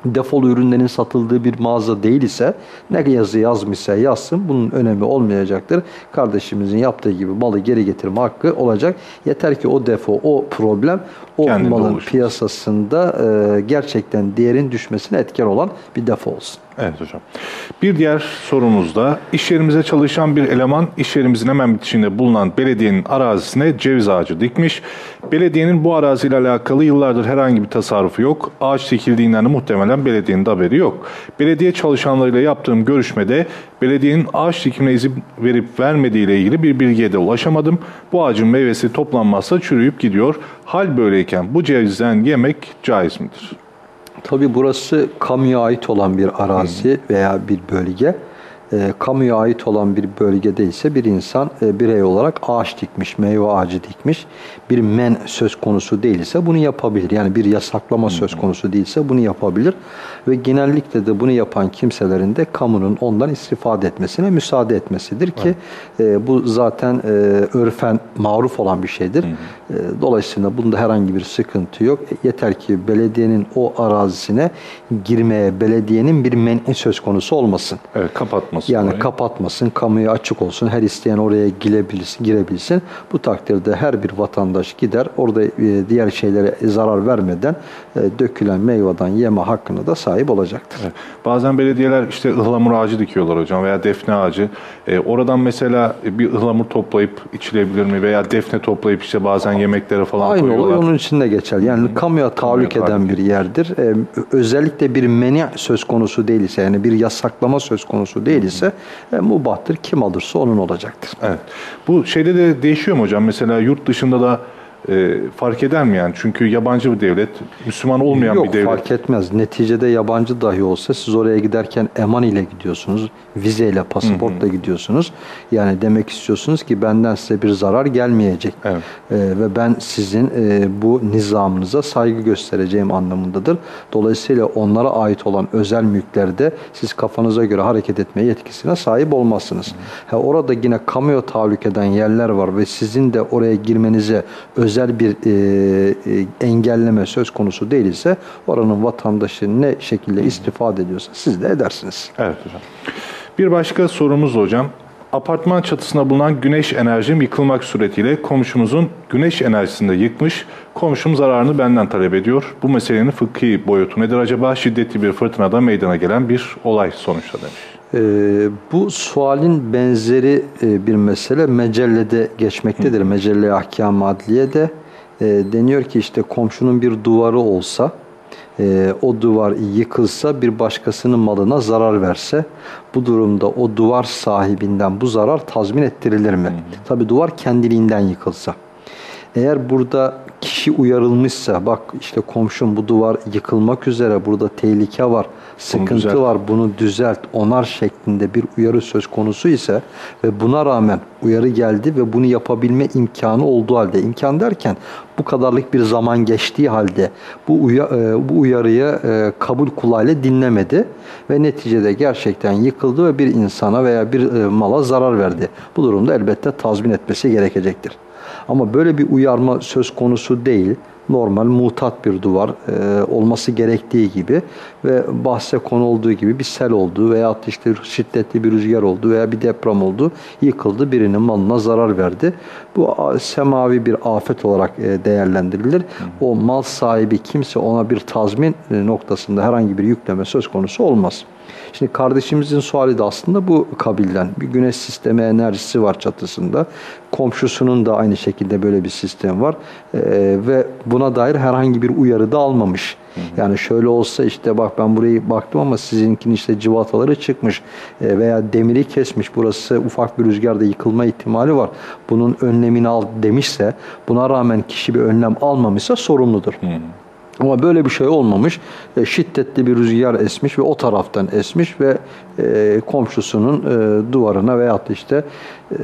defolu ürünlerin satıldığı bir mağaza değil ise ne yazı yazmışsa yazsın bunun önemi olmayacaktır. Kardeşimizin yaptığı gibi malı geri getirme hakkı olacak. Yeter ki o defo, o problem o Kendinde malın oluşmasın. piyasasında e, gerçekten değerin düşmesine etken olan bir defo olsun. Evet hocam. Bir diğer sorumuz da iş yerimize çalışan bir eleman iş yerimizin hemen bitişinde bulunan belediyenin arazisine ceviz ağacı dikmiş. Belediyenin bu araziyle alakalı yıllardır herhangi bir tasarrufu yok. Ağaç dikildiğinden de muhtemelen belediyenin de haberi yok. Belediye çalışanlarıyla yaptığım görüşmede belediyenin ağaç dikimine izin verip vermediği ile ilgili bir bilgiye de ulaşamadım. Bu ağacın meyvesi toplanmazsa çürüyüp gidiyor. Hal böyleyken bu cevizden yemek caiz midir? Tabi burası kamuya ait olan bir arazi veya bir bölge. E, kamuya ait olan bir bölgede ise bir insan e, birey olarak ağaç dikmiş, meyve ağacı dikmiş. Bir men söz konusu değilse bunu yapabilir. Yani bir yasaklama söz konusu değilse bunu yapabilir. Ve genellikle de bunu yapan kimselerin de kamunun ondan istifade etmesine müsaade etmesidir ki e, bu zaten e, örfen maruf olan bir şeydir. E, dolayısıyla bunda herhangi bir sıkıntı yok. E, yeter ki belediyenin o arazisine girmeye belediyenin bir men'i söz konusu olmasın. Evet kapatması. Yani orayı. kapatmasın, kamuya açık olsun, her isteyen oraya girebilsin, girebilsin. Bu takdirde her bir vatandaş gider, orada e, diğer şeylere zarar vermeden e, dökülen meyveden yeme hakkını da sahip olacaktır. Evet. Bazen belediyeler işte ıhlamur ağacı dikiyorlar hocam veya defne ağacı. Ee, oradan mesela bir ıhlamur toplayıp içilebilir mi? Veya defne toplayıp işte bazen yemeklere falan Aynı koyuyorlar. olay onun için de geçer. Yani kamuya tahallük Kamuya eden tahallük bir yerdir. Ee, özellikle bir meni söz konusu değilse yani bir yasaklama söz konusu değilse e, mubahtır. Kim alırsa onun olacaktır. Evet. Bu şeyde de değişiyor mu hocam? Mesela yurt dışında da e, fark eder mi yani? Çünkü yabancı bir devlet, Müslüman olmayan Yok bir devlet. fark etmez. Neticede yabancı dahi olsa siz oraya giderken eman ile gidiyorsunuz. Vizeyle, pasaportla gidiyorsunuz. Yani demek istiyorsunuz ki benden size bir zarar gelmeyecek. Evet. Ee, ve ben sizin e, bu nizamınıza saygı göstereceğim anlamındadır. Dolayısıyla onlara ait olan özel mülklerde siz kafanıza göre hareket etme yetkisine sahip olmazsınız. Ha, orada yine kamuya tahallük eden yerler var ve sizin de oraya girmenize özel özel bir e, e, engelleme söz konusu değilse oranın vatandaşı ne şekilde istifade ediyorsa siz de edersiniz. Evet hocam. Bir başka sorumuz hocam. Apartman çatısında bulunan güneş enerjim yıkılmak suretiyle komşumuzun güneş enerjisinde yıkmış, komşum zararını benden talep ediyor. Bu meselenin fıkhi boyutu nedir acaba? Şiddetli bir fırtınada meydana gelen bir olay sonuçta demiş. Ee, bu sualin benzeri e, bir mesele mecellede geçmektedir. Mecelle Ahkam Adliye'de e, deniyor ki işte komşunun bir duvarı olsa, e, o duvar yıkılsa bir başkasının malına zarar verse, bu durumda o duvar sahibinden bu zarar tazmin ettirilir mi? Tabi duvar kendiliğinden yıkılsa. Eğer burada kişi uyarılmışsa bak işte komşum bu duvar yıkılmak üzere burada tehlike var, sıkıntı düzelt. var bunu düzelt, onar şeklinde bir uyarı söz konusu ise ve buna rağmen uyarı geldi ve bunu yapabilme imkanı olduğu halde imkan derken bu kadarlık bir zaman geçtiği halde bu, uya, e, bu uyarıyı e, kabul kulağıyla dinlemedi ve neticede gerçekten yıkıldı ve bir insana veya bir e, mala zarar verdi. Bu durumda elbette tazmin etmesi gerekecektir. Ama böyle bir uyarma söz konusu değil. Normal mutat bir duvar e, olması gerektiği gibi ve bahse konu olduğu gibi bir sel oldu veya işte şiddetli bir rüzgar oldu veya bir deprem oldu. Yıkıldı birinin malına zarar verdi. Bu semavi bir afet olarak e, değerlendirilir. O mal sahibi kimse ona bir tazmin e, noktasında herhangi bir yükleme söz konusu olmaz. Şimdi kardeşimizin suali de aslında bu kabilden. Bir güneş sistemi enerjisi var çatısında. Komşusunun da aynı şekilde böyle bir sistem var. Ee, ve buna dair herhangi bir uyarı da almamış. Yani şöyle olsa işte bak ben burayı baktım ama sizinkinin işte civataları çıkmış e, veya demiri kesmiş. Burası ufak bir rüzgarda yıkılma ihtimali var. Bunun önlemini al demişse buna rağmen kişi bir önlem almamışsa sorumludur. Ama böyle bir şey olmamış. E, şiddetli bir rüzgar esmiş ve o taraftan esmiş ve e, komşusunun e, duvarına veyahut işte e,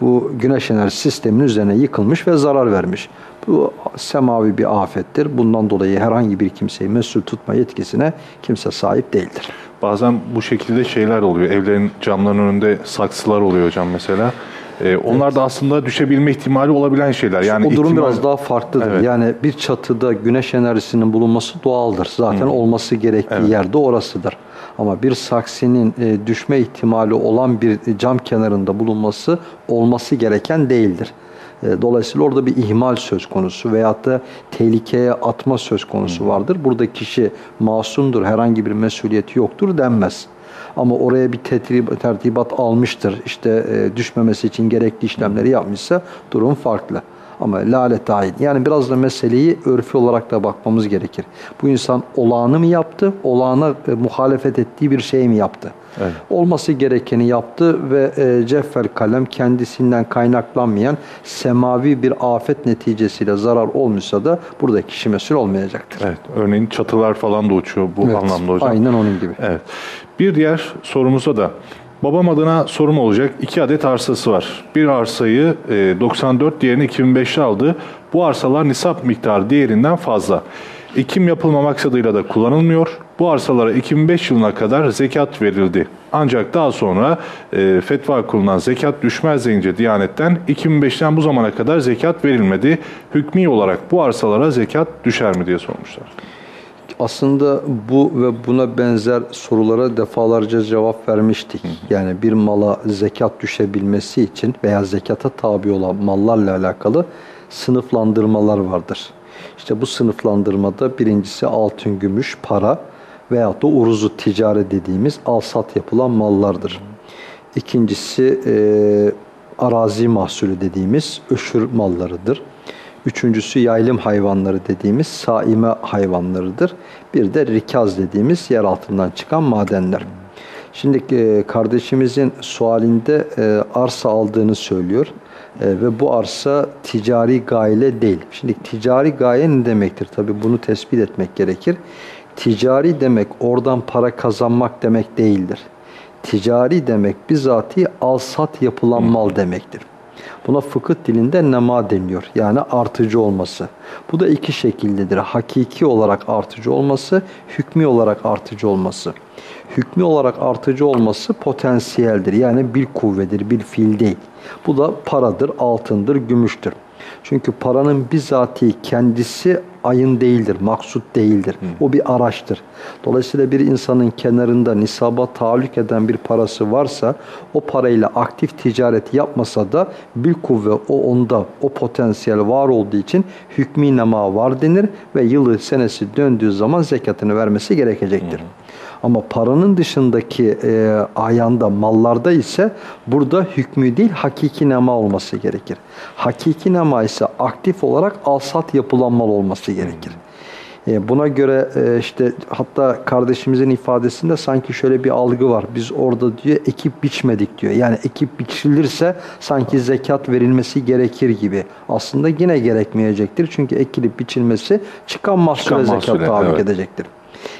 bu güneş enerji sisteminin üzerine yıkılmış ve zarar vermiş. Bu semavi bir afettir. Bundan dolayı herhangi bir kimseyi mesul tutma yetkisine kimse sahip değildir. Bazen bu şekilde şeyler oluyor. Evlerin camlarının önünde saksılar oluyor hocam mesela. Ee, onlar da aslında düşebilme ihtimali olabilen şeyler. Yani o durum ihtimal- biraz daha farklıdır. Evet. Yani bir çatıda güneş enerjisinin bulunması doğaldır. Zaten olması gerektiği yerde orasıdır. Ama bir saksinin e, düşme ihtimali olan bir cam kenarında bulunması olması gereken değildir. E, Dolayısıyla orada bir ihmal söz konusu veyahut da tehlikeye atma söz konusu vardır. Burada kişi masumdur, herhangi bir mesuliyeti yoktur denmez. Ama oraya bir tetrib- tertibat almıştır, işte e, düşmemesi için gerekli işlemleri yapmışsa durum farklı. Ama lale tayin. Yani biraz da meseleyi örfi olarak da bakmamız gerekir. Bu insan olağanı mı yaptı, olağana e, muhalefet ettiği bir şey mi yaptı? Evet. Olması gerekeni yaptı ve e, ceffel kalem kendisinden kaynaklanmayan semavi bir afet neticesiyle zarar olmuşsa da burada kişi mesul olmayacaktır. Evet, örneğin çatılar falan da uçuyor bu Evet, anlamda hocam. Aynen onun gibi. Evet. Bir diğer sorumuza da babam adına sorum olacak. İki adet arsası var. Bir arsayı e, 94, diğerini 2005'te aldı. Bu arsalar nisap miktarı diğerinden fazla. Ekim yapılma maksadıyla da kullanılmıyor. Bu arsalara 2005 yılına kadar zekat verildi. Ancak daha sonra e, fetva kurulan zekat düşmez deyince Diyanet'ten 2005'ten bu zamana kadar zekat verilmedi. Hükmi olarak bu arsalara zekat düşer mi diye sormuşlar. Aslında bu ve buna benzer sorulara defalarca cevap vermiştik. Yani bir mala zekat düşebilmesi için veya zekata tabi olan mallarla alakalı sınıflandırmalar vardır. İşte bu sınıflandırmada birincisi altın, gümüş, para veyahut da uruzu ticari dediğimiz al-sat yapılan mallardır. İkincisi e, arazi mahsulü dediğimiz öşür mallarıdır. Üçüncüsü yaylım hayvanları dediğimiz saime hayvanlarıdır. Bir de rikaz dediğimiz yer altından çıkan madenler. Şimdi e, kardeşimizin sualinde e, arsa aldığını söylüyor. E, ve bu arsa ticari gayle değil. Şimdi ticari gaye ne demektir? Tabii bunu tespit etmek gerekir. Ticari demek oradan para kazanmak demek değildir. Ticari demek bizatihi al-sat yapılan mal demektir. Buna fıkıh dilinde nema deniyor. Yani artıcı olması. Bu da iki şekildedir. Hakiki olarak artıcı olması, hükmü olarak artıcı olması. Hükmü olarak artıcı olması potansiyeldir. Yani bir kuvvedir, bir fiil değil. Bu da paradır, altındır, gümüştür. Çünkü paranın bizatihi kendisi ayın değildir, maksut değildir. O bir araçtır. Dolayısıyla bir insanın kenarında nisaba tahallük eden bir parası varsa o parayla aktif ticaret yapmasa da bir kuvve o onda o potansiyel var olduğu için hükmü nema var denir ve yılı senesi döndüğü zaman zekatını vermesi gerekecektir. Ama paranın dışındaki e, ayanda, mallarda ise burada hükmü değil hakiki nema olması gerekir. Hakiki nema ise aktif olarak alsat yapılan mal olması gerekir. E, buna göre e, işte hatta kardeşimizin ifadesinde sanki şöyle bir algı var. Biz orada diyor ekip biçmedik diyor. Yani ekip biçilirse sanki zekat verilmesi gerekir gibi. Aslında yine gerekmeyecektir. Çünkü ekilip biçilmesi çıkan mahsule zekat tahallük evet. edecektir.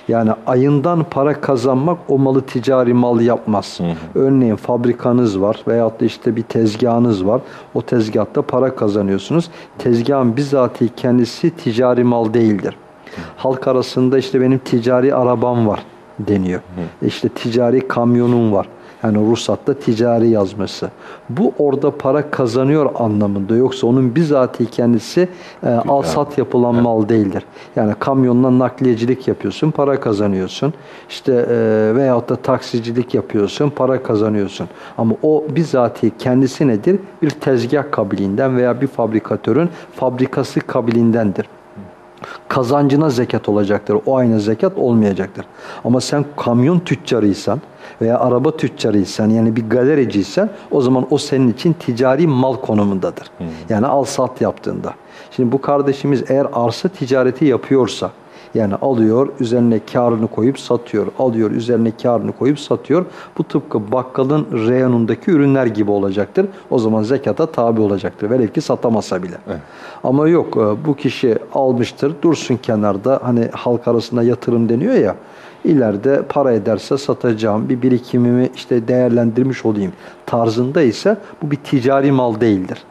Yani ayından para kazanmak o malı ticari mal yapmaz. Örneğin fabrikanız var veyahut da işte bir tezgahınız var. O tezgahta para kazanıyorsunuz. Tezgahın bizatihi kendisi ticari mal değildir. Halk arasında işte benim ticari arabam var deniyor. İşte ticari kamyonum var. Yani ruhsatta ticari yazması. Bu orada para kazanıyor anlamında. Yoksa onun bizatihi kendisi e, al sat yapılan mal değildir. Yani kamyonla nakliyecilik yapıyorsun, para kazanıyorsun. İşte e, veyahut da taksicilik yapıyorsun, para kazanıyorsun. Ama o bizatihi kendisi nedir? Bir tezgah kabiliğinden veya bir fabrikatörün fabrikası kabiliğindendir kazancına zekat olacaktır. O aynı zekat olmayacaktır. Ama sen kamyon tüccarıysan veya araba tüccarıysan yani bir galericiysen o zaman o senin için ticari mal konumundadır. Yani al sat yaptığında. Şimdi bu kardeşimiz eğer arsa ticareti yapıyorsa yani alıyor, üzerine karını koyup satıyor. Alıyor, üzerine karını koyup satıyor. Bu tıpkı bakkalın reyonundaki ürünler gibi olacaktır. O zaman zekata tabi olacaktır. Velev ki satamasa bile. Ama yok e, bu kişi almıştır, dursun kenarda. Hani halk arasında yatırım deniyor ya. İleride para ederse satacağım, bir birikimimi işte değerlendirmiş olayım tarzında ise bu bir ticari mal değildir.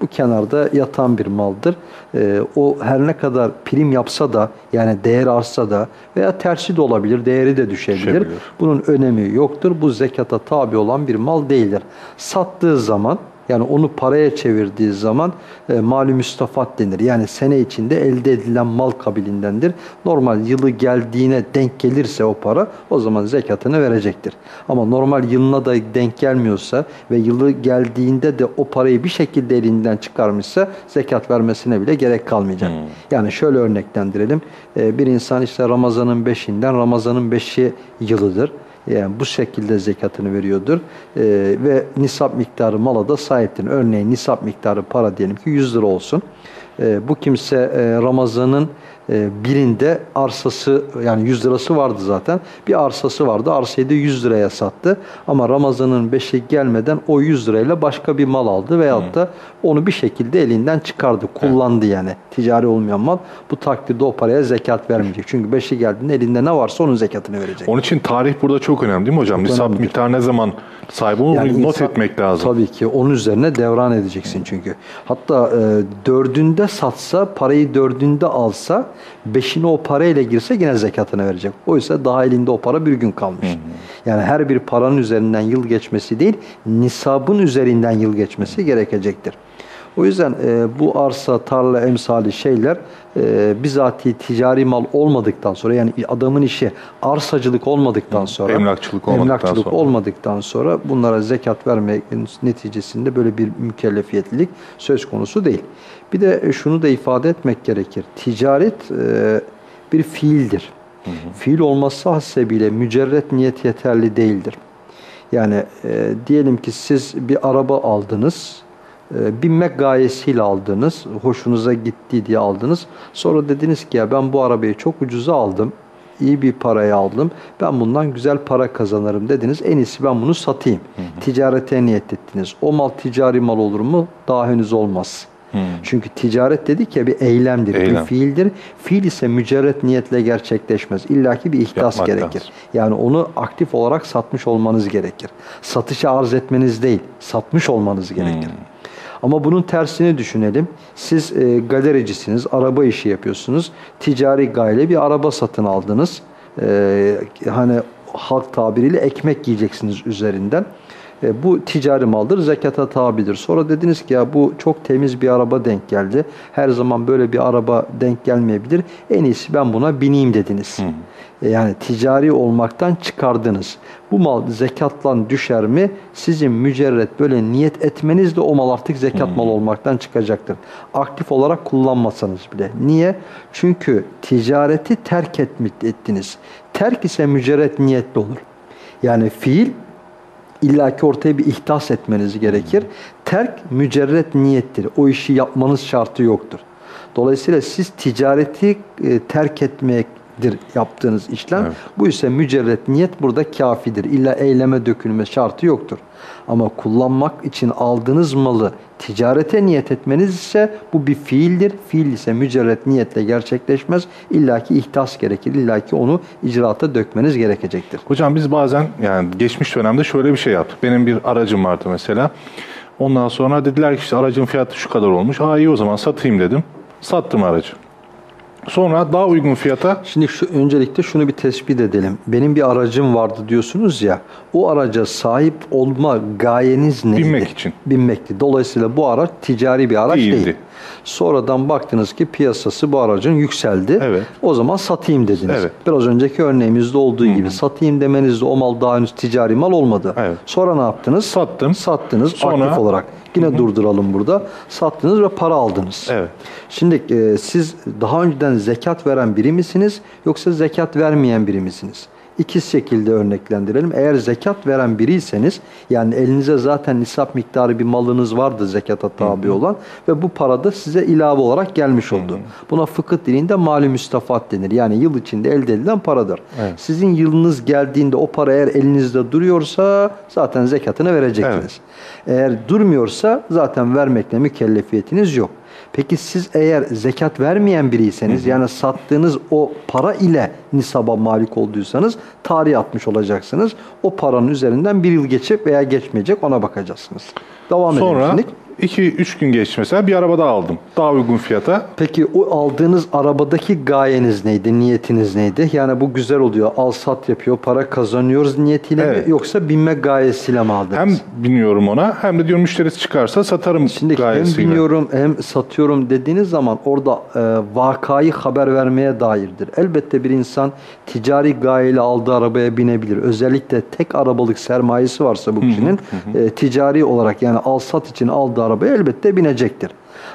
Bu kenarda yatan bir maldır. Ee, o her ne kadar prim yapsa da yani değer artsa da veya tersi de olabilir, değeri de düşebilir. Düşebilir. Bunun önemi yoktur. Bu zekata tabi olan bir mal değildir. Sattığı zaman yani onu paraya çevirdiği zaman e, mali müstafat denir. Yani sene içinde elde edilen mal kabilindendir. Normal yılı geldiğine denk gelirse o para o zaman zekatını verecektir. Ama normal yılına da denk gelmiyorsa ve yılı geldiğinde de o parayı bir şekilde elinden çıkarmışsa zekat vermesine bile gerek kalmayacak. Yani şöyle örneklendirelim. E, bir insan işte Ramazan'ın beşinden Ramazan'ın beşi yılıdır. Yani bu şekilde zekatını veriyordur. Ee, ve nisap miktarı mala da sahiptir. Örneğin nisap miktarı para diyelim ki 100 lira olsun. Ee, bu kimse e, Ramazan'ın e, birinde arsası yani 100 lirası vardı zaten. Bir arsası vardı. Arsayı da 100 liraya sattı. Ama Ramazan'ın 5'i gelmeden o 100 lirayla başka bir mal aldı veyahut da onu bir şekilde elinden çıkardı. Kullandı yani. Ticari olmayan mal. Bu takdirde o paraya zekat vermeyecek. Çünkü 5'i geldiğinde elinde ne varsa onun zekatını verecek. Onun için tarih burada çok önemli değil mi hocam? Nisap önemlidir. miktarı ne zaman sahip olur Yani onu not insan- etmek lazım. Tabii ki onun üzerine devran edeceksin çünkü. Hatta e, dördünde satsa, parayı dördünde alsa, beşine o parayla girse yine zekatını verecek. Oysa daha elinde o para bir gün kalmış. Yani her bir paranın üzerinden yıl geçmesi değil, nisabın üzerinden yıl geçmesi gerekecektir. O yüzden e, bu arsa, tarla, emsali şeyler e, bizatihi ticari mal olmadıktan sonra yani adamın işi arsacılık olmadıktan sonra Emlakçılık olmadıktan emlakçılık sonra. olmadıktan sonra bunlara zekat vermenin neticesinde böyle bir mükellefiyetlilik söz konusu değil. Bir de şunu da ifade etmek gerekir. Ticaret e, bir fiildir. Fiil olması hasebiyle mücerret niyet yeterli değildir. Yani e, diyelim ki siz bir araba aldınız, e, binmek gayesiyle aldınız, hoşunuza gitti diye aldınız. Sonra dediniz ki ya ben bu arabayı çok ucuza aldım, iyi bir paraya aldım, ben bundan güzel para kazanırım dediniz. En iyisi ben bunu satayım. Ticarete niyet ettiniz. O mal ticari mal olur mu? Daha henüz olmaz. Çünkü ticaret dedik ya bir eylemdir, Eylem. bir fiildir. Fiil ise mücerret niyetle gerçekleşmez. İlla ki bir ihtas Yapmak gerekir. lazım. Yani onu aktif olarak satmış olmanız gerekir. Satışa arz etmeniz değil, satmış olmanız gerekir. Ama bunun tersini düşünelim. Siz e, galericisiniz, araba işi yapıyorsunuz. Ticari gayle bir araba satın aldınız. E, hani halk tabiriyle ekmek yiyeceksiniz üzerinden. E, bu ticari maldır, zekata tabidir. Sonra dediniz ki ya bu çok temiz bir araba denk geldi. Her zaman böyle bir araba denk gelmeyebilir. En iyisi ben buna bineyim dediniz. E, yani ticari olmaktan çıkardınız. Bu mal zekatlan düşer mi? Sizin mücerret böyle niyet etmenizle o mal artık zekat malı olmaktan çıkacaktır. Aktif olarak kullanmasanız bile. Niye? Çünkü ticareti terk ettiniz. Terk ise mücerret niyetli olur. Yani fiil illaki ortaya bir ihtas etmeniz gerekir. Terk mücerret niyettir. O işi yapmanız şartı yoktur. Dolayısıyla siz ticareti e, terk etmektir yaptığınız işlem. Evet. Bu ise mücerret niyet burada kafidir. İlla eyleme dökülme şartı yoktur. Ama kullanmak için aldığınız malı ticarete niyet etmeniz ise bu bir fiildir. Fiil ise mücerret niyetle gerçekleşmez. İlla ki ihtas gerekir. İlla ki onu icraata dökmeniz gerekecektir. Hocam biz bazen yani geçmiş dönemde şöyle bir şey yaptık. Benim bir aracım vardı mesela. Ondan sonra dediler ki işte aracın fiyatı şu kadar olmuş. Aa iyi o zaman satayım dedim. Sattım aracı. Sonra daha uygun fiyata Şimdi şu öncelikle şunu bir tespit edelim. Benim bir aracım vardı diyorsunuz ya. O araca sahip olma gayeniz neydi? Binmek için. Binmekti. Dolayısıyla bu araç ticari bir araç Değildi. değil. Sonradan baktınız ki piyasası bu aracın yükseldi. Evet. O zaman satayım dediniz. Evet. Biraz önceki örneğimizde olduğu gibi satayım demenizde o mal daha henüz ticari mal olmadı. Evet. Sonra ne yaptınız? Sattım. Sattınız Sonra- aktif olarak. Yine durduralım burada. Sattınız ve para aldınız. Evet. Şimdi e, siz daha önceden zekat veren biri misiniz yoksa zekat vermeyen biri misiniz? İki şekilde örneklendirelim. Eğer zekat veren biriyseniz yani elinize zaten nisap miktarı bir malınız vardı zekata tabi olan ve bu para da size ilave olarak gelmiş oldu. Buna fıkıh dilinde mali müstafat denir. Yani yıl içinde elde edilen paradır. Evet. Sizin yılınız geldiğinde o para eğer elinizde duruyorsa zaten zekatını vereceksiniz. Eğer durmuyorsa zaten vermekle mükellefiyetiniz yok. Peki siz eğer zekat vermeyen biriyseniz yani sattığınız o para ile nisaba malik olduysanız tarih atmış olacaksınız. O paranın üzerinden bir yıl geçip veya geçmeyecek ona bakacaksınız. Devam edelim sonra. 2-3 gün geçti mesela bir araba daha aldım. Daha uygun fiyata. Peki o aldığınız arabadaki gayeniz neydi? Niyetiniz neydi? Yani bu güzel oluyor. Al sat yapıyor. Para kazanıyoruz niyetiyle Evet. mi? Yoksa binme gayesiyle mi aldınız? Hem biniyorum ona hem de diyorum müşterisi çıkarsa satarım Şimdi gayesiyle. hem biniyorum hem satıyorum dediğiniz zaman orada e, vakayı haber vermeye dairdir. Elbette bir insan ticari gayeyle aldığı arabaya binebilir. Özellikle tek arabalık sermayesi varsa bu kişinin e, ticari olarak yani al sat için aldığı arabaya elbette binecektir.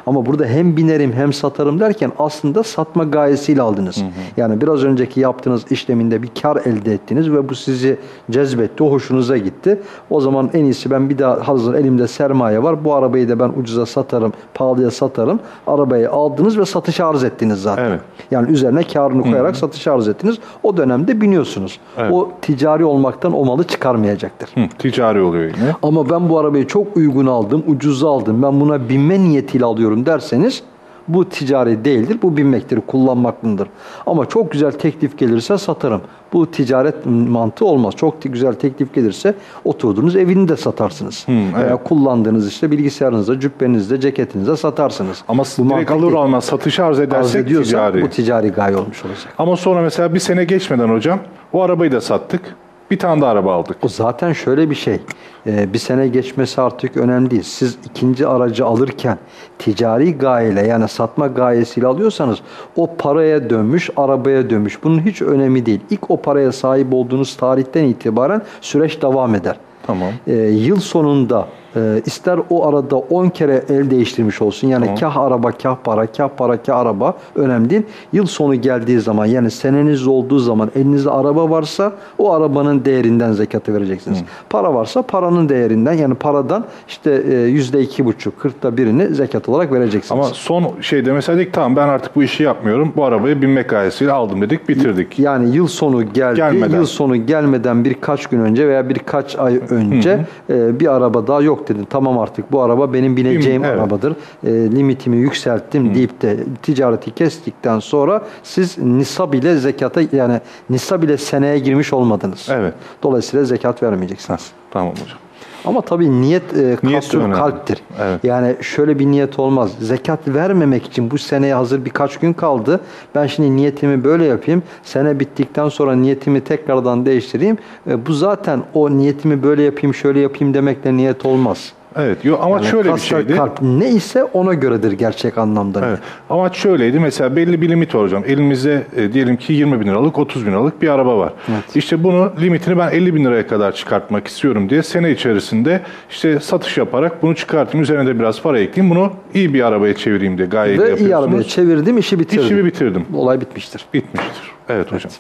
Ama burada hem binerim hem satarım derken aslında satma gayesiyle aldınız. Yani biraz önceki yaptığınız işleminde bir kar elde ettiniz ve bu sizi cezbetti, hoşunuza gitti. O zaman en iyisi ben bir daha hazır elimde sermaye var. Bu arabayı da ben ucuza satarım, pahalıya satarım. Arabayı aldınız ve satışa arz ettiniz zaten. Evet. Yani üzerine karını koyarak satışa arz ettiniz. O dönemde biniyorsunuz. Evet. O ticari olmaktan o malı çıkarmayacaktır. Hı, ticari oluyor yine. Ama ben bu arabayı çok uygun aldım, ucuza aldım. Ben buna binme niyetiyle alıyorum derseniz bu ticari değildir. Bu binmektir, kullanmaktır. Ama çok güzel teklif gelirse satarım. Bu ticaret mantığı olmaz. Çok güzel teklif gelirse oturduğunuz evini de satarsınız. evet. Veya kullandığınız işte bilgisayarınızda, cübbenizde, ceketinizde satarsınız. Ama Bu direkt alır almaz satışa arz arz edersek ediyorsa ticari. bu ticari gaye olmuş olacak. Ama sonra mesela bir sene geçmeden hocam o arabayı da sattık. Bir tane daha araba aldık. O zaten şöyle bir şey. Ee, bir sene geçmesi artık önemli değil. Siz ikinci aracı alırken ticari gayeyle yani satma gayesiyle alıyorsanız o paraya dönmüş, arabaya dönmüş. Bunun hiç önemi değil. İlk o paraya sahip olduğunuz tarihten itibaren süreç devam eder. Tamam. Ee, yıl sonunda e, ister o arada 10 kere el değiştirmiş olsun. Yani kah araba, kah para, kah para, kah araba önemli değil. Yıl sonu geldiği zaman yani seneniz olduğu zaman elinizde araba varsa o arabanın değerinden zekatı vereceksiniz. Para varsa paranın değerinden yani paradan işte e, yüzde iki buçuk, kırkta birini zekat olarak vereceksiniz. Ama son şeyde mesela dedik tamam ben artık bu işi yapmıyorum. Bu arabayı binmek gayesiyle aldım dedik bitirdik. Yani yıl sonu geldi. Gelmeden. Yıl sonu gelmeden birkaç gün önce veya birkaç ay önce e, bir araba daha yok dedin. Tamam artık bu araba benim bineceğim evet. arabadır. E, limitimi yükselttim deyip de ticareti kestikten sonra siz nisab ile zekata yani nisab ile seneye girmiş olmadınız. Evet. Dolayısıyla zekat vermeyeceksiniz. Tamam hocam. Ama tabii niyet, e, Niyet kalptir. Evet. Yani şöyle bir niyet olmaz. Zekat vermemek için bu seneye hazır birkaç gün kaldı. Ben şimdi niyetimi böyle yapayım. Sene bittikten sonra niyetimi tekrardan değiştireyim. E, bu zaten o niyetimi böyle yapayım, şöyle yapayım demekle niyet olmaz. Evet. Yo, ama Yani şöyle bir şeydi. kalp ne ise ona göredir gerçek anlamda. Evet. Amaç şöyleydi. Mesela belli bir limit var hocam. Elimizde e, diyelim ki 20 bin liralık, 30 bin liralık bir araba var. İşte bunu limitini ben 50 bin liraya kadar çıkartmak istiyorum diye sene içerisinde işte satış yaparak bunu çıkartayım. Üzerine de biraz para ekleyeyim. Bunu iyi bir arabaya çevireyim diye gayeyle Ve iyi yapıyorsunuz. arabaya çevirdim, işi bitirdim. İşimi bitirdim. Olay bitmiştir. Bitmiştir. Evet hocam.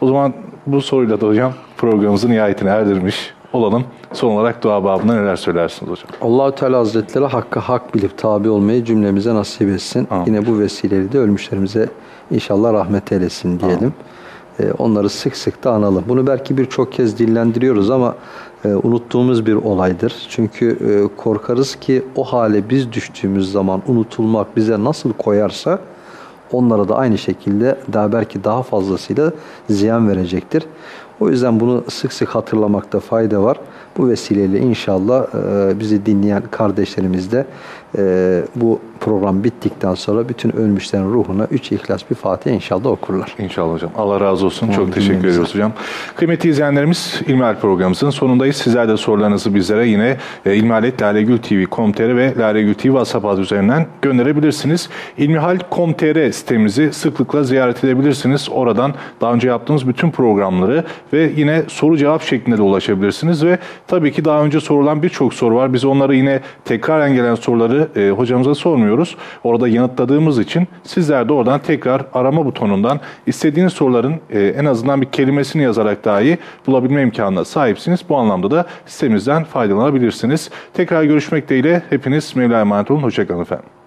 O zaman bu soruyla da hocam programımızın nihayetine erdirmiş olalım. Son olarak dua babında neler söylersiniz hocam? Allahü Teala Hazretleri hakkı hak bilip tabi olmayı cümlemize nasip etsin. Amin. Yine bu vesileyle de ölmüşlerimize inşallah rahmet eylesin diyelim. Ee, onları sık sık da analım. Bunu belki birçok kez dillendiriyoruz ama e, unuttuğumuz bir olaydır. Çünkü e, korkarız ki o hale biz düştüğümüz zaman unutulmak bize nasıl koyarsa onlara da aynı şekilde daha belki daha fazlasıyla ziyan verecektir. O yüzden bunu sık sık hatırlamakta fayda var. Bu vesileyle inşallah e, bizi dinleyen kardeşlerimiz de e, bu program bittikten sonra bütün ölmüşlerin ruhuna üç ihlas bir Fatiha inşallah okurlar. İnşallah hocam. Allah razı olsun. Çok Amin. teşekkür ediyoruz hocam. Kıymetli izleyenlerimiz İlmihal programımızın sonundayız. Sizler de sorularınızı bizlere yine e, ilmihaletlalegültv.com.tr ve Lalegül TV WhatsApp adı üzerinden gönderebilirsiniz. İlmihal.com.tr sitemizi sıklıkla ziyaret edebilirsiniz. Oradan daha önce yaptığımız bütün programları ve yine soru cevap şeklinde de ulaşabilirsiniz ve tabii ki daha önce sorulan birçok soru var. Biz onları yine tekraren gelen soruları e, hocamıza sormuyoruz. Orada yanıtladığımız için sizler de oradan tekrar arama butonundan istediğiniz soruların e, en azından bir kelimesini yazarak dahi bulabilme imkanına sahipsiniz. Bu anlamda da sitemizden faydalanabilirsiniz. Tekrar görüşmek dileğiyle hepiniz Mevla'ya emanet olun. Hoşçakalın efendim.